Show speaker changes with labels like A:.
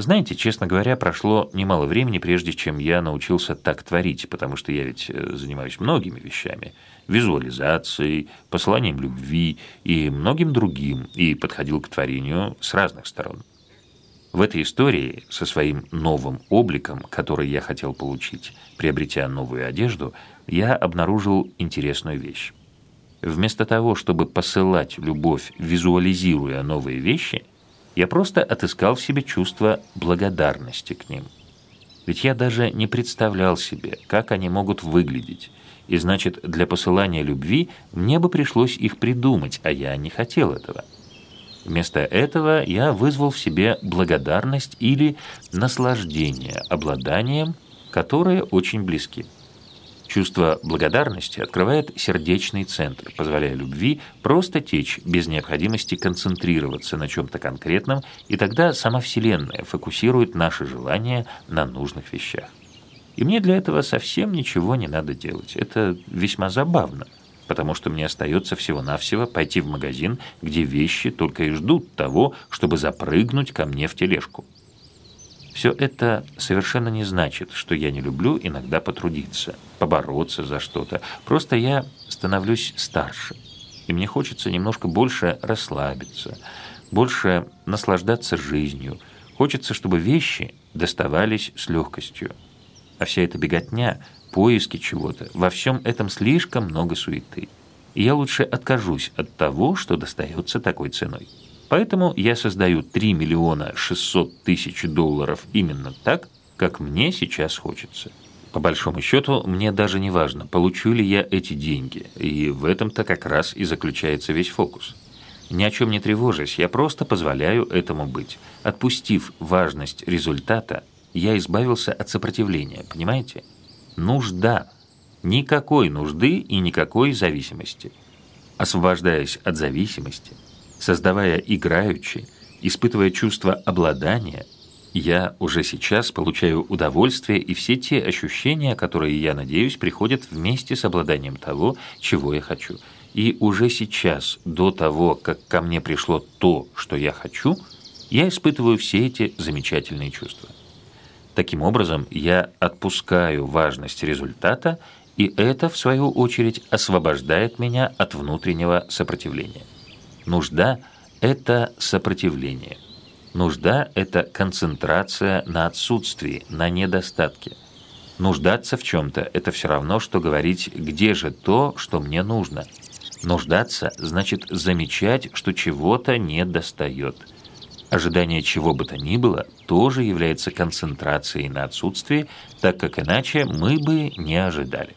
A: Знаете, честно говоря, прошло немало времени, прежде чем я научился так творить, потому что я ведь э, занимаюсь многими вещами. Визуализацией, посланием любви и многим другим, и подходил к творению с разных сторон. В этой истории со своим новым обликом, который я хотел получить, приобретя новую одежду, я обнаружил интересную вещь. Вместо того, чтобы посылать любовь, визуализируя новые вещи, я просто отыскал в себе чувство благодарности к ним. Ведь я даже не представлял себе, как они могут выглядеть, и значит, для посылания любви мне бы пришлось их придумать, а я не хотел этого. Вместо этого я вызвал в себе благодарность или наслаждение обладанием, которые очень близки. Чувство благодарности открывает сердечный центр, позволяя любви просто течь без необходимости концентрироваться на чем-то конкретном, и тогда сама Вселенная фокусирует наши желания на нужных вещах. И мне для этого совсем ничего не надо делать. Это весьма забавно, потому что мне остается всего-навсего пойти в магазин, где вещи только и ждут того, чтобы запрыгнуть ко мне в тележку. Все это совершенно не значит, что я не люблю иногда потрудиться, побороться за что-то. Просто я становлюсь старше, и мне хочется немножко больше расслабиться, больше наслаждаться жизнью. Хочется, чтобы вещи доставались с легкостью. А вся эта беготня, поиски чего-то, во всем этом слишком много суеты. И я лучше откажусь от того, что достается такой ценой. Поэтому я создаю 3 миллиона 600 тысяч долларов именно так, как мне сейчас хочется. По большому счету, мне даже не важно, получу ли я эти деньги, и в этом-то как раз и заключается весь фокус. Ни о чем не тревожась, я просто позволяю этому быть. Отпустив важность результата, я избавился от сопротивления, понимаете? Нужда. Никакой нужды и никакой зависимости. Освобождаясь от зависимости – Создавая играючи, испытывая чувство обладания, я уже сейчас получаю удовольствие и все те ощущения, которые, я надеюсь, приходят вместе с обладанием того, чего я хочу. И уже сейчас, до того, как ко мне пришло то, что я хочу, я испытываю все эти замечательные чувства. Таким образом, я отпускаю важность результата, и это, в свою очередь, освобождает меня от внутреннего сопротивления. Нужда – это сопротивление. Нужда – это концентрация на отсутствии, на недостатке. Нуждаться в чем-то – это все равно, что говорить «где же то, что мне нужно?». Нуждаться – значит замечать, что чего-то не достает. Ожидание чего бы то ни было тоже является концентрацией на отсутствии, так как иначе мы бы не ожидали.